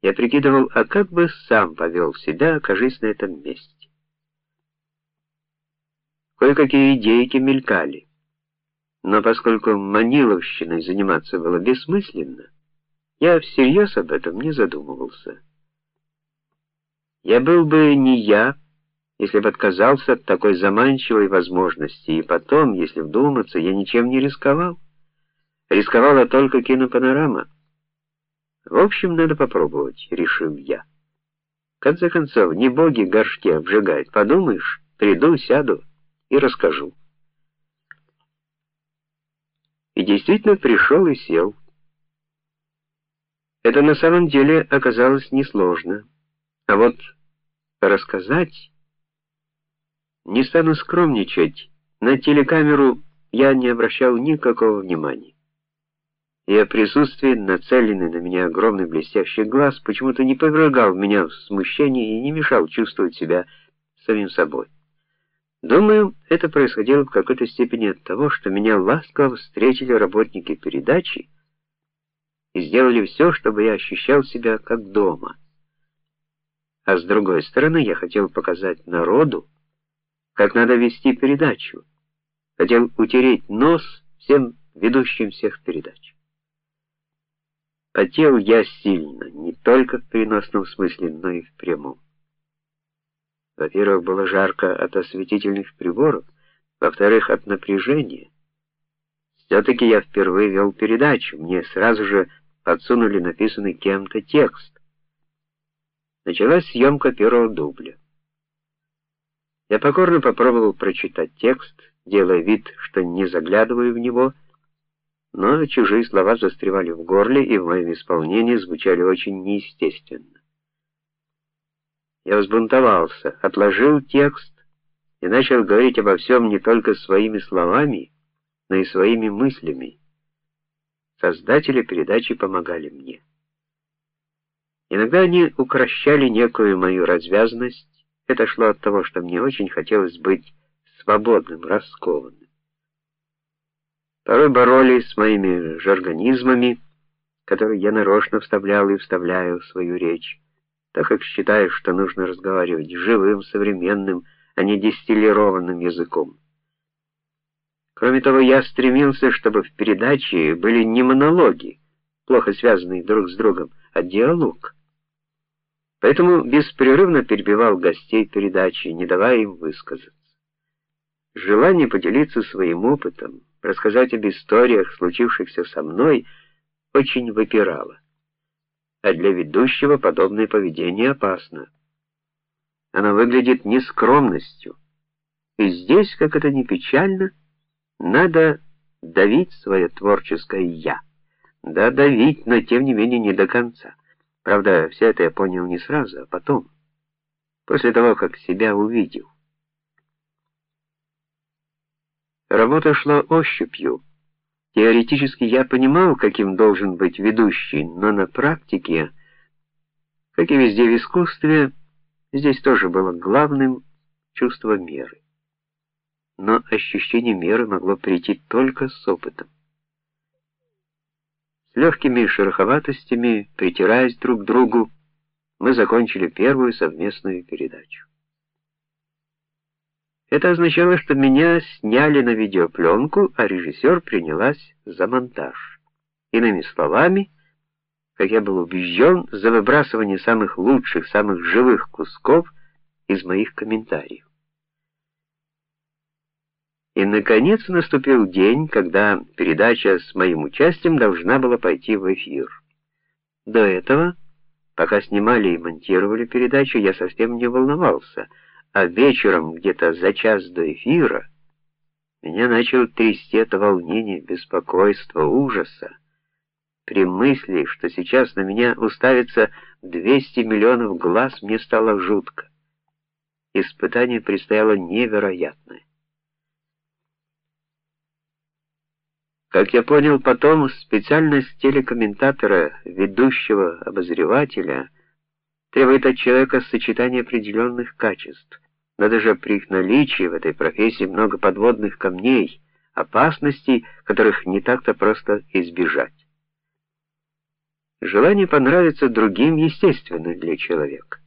Я прикидывал, а как бы сам повел себя, окажись на этом месте. Кое-какие идейки мелькали. Но поскольку маниловщиной заниматься было бессмысленно, я всерьез об этом не задумывался. Я был бы не я, если бы отказался от такой заманчивой возможности, и потом, если вдуматься, я ничем не рисковал. Рисковала только кинопанорама. В общем, надо попробовать, решил я. В конце концов, не боги горшки обжигают. Подумаешь, приду, сяду и расскажу. И действительно пришел и сел. Это на самом деле оказалось несложно. А вот рассказать не стану скромничать. На телекамеру я не обращал никакого внимания. Ее присутствие, нацеленный на меня огромный блестящий глаз, почему-то не повергал меня в смущение и не мешал чувствовать себя самим собой. Думаю, это происходило в какой-то степени от того, что меня ласково встретили работники передачи и сделали все, чтобы я ощущал себя как дома. А с другой стороны, я хотел показать народу, как надо вести передачу. Хотел утереть нос всем ведущим всех передач. Потел я сильно, не только в переносном смысле, но и в прямом. Во-первых, было жарко от осветительных приборов, во-вторых, от напряжения. все таки я впервые вел передачу, мне сразу же подсунули написанный кем-то текст. Началась съемка первого дубля. Я покорно попробовал прочитать текст, делая вид, что не заглядываю в него, но чужие слова застревали в горле и в моем исполнении звучали очень неестественно. Я взбунтовался, отложил текст и начал говорить обо всем не только своими словами, но и своими мыслями. Создатели передачи помогали мне. Иногда они укращали некую мою развязность. Это шло от того, что мне очень хотелось быть свободным, раскованным порой боролись с моими жаргонизмами, которые я нарочно вставлял и вставляю в свою речь, так как считаю, что нужно разговаривать живым, современным, а не дистиллированным языком. Кроме того, я стремился, чтобы в передаче были не монологи, плохо связанные друг с другом, а диалог. Поэтому беспрерывно перебивал гостей передачи, не давая им высказаться. Желание поделиться своим опытом рассказать об историях, случившихся со мной, очень выпирало. А для ведущего подобное поведение опасно. Оно выглядит нескромностью. И здесь, как это ни печально, надо давить свое творческое я. Да, давить, но тем не менее не до конца. Правда, все это я понял не сразу, а потом, после того, как себя увидел. Работа шла ощупью. Теоретически я понимал, каким должен быть ведущий, но на практике, как и везде в искусстве, здесь тоже было главным чувство меры. Но ощущение меры могло прийти только с опытом. С легкими шероховатостями, притираясь друг к другу, мы закончили первую совместную передачу. Это означало, что меня сняли на видеопленку, а режиссер принялась за монтаж. Иными словами, как я был убежден, за выбрасывание самых лучших, самых живых кусков из моих комментариев. И наконец наступил день, когда передача с моим участием должна была пойти в эфир. До этого, пока снимали и монтировали передачу, я совсем не волновался а вечером, где-то за час до эфира, меня начало трясти от волнения, беспокойства, ужаса. При мысли, что сейчас на меня уставится 200 миллионов глаз, мне стало жутко. Испытание предстояло невероятное. Как я понял потом, специальность телекомментатора, ведущего обозревателя требует от человека сочетания определенных качеств но даже при их наличии в этой профессии много подводных камней, опасностей, которых не так-то просто избежать. Желание понравиться другим естественно для человека.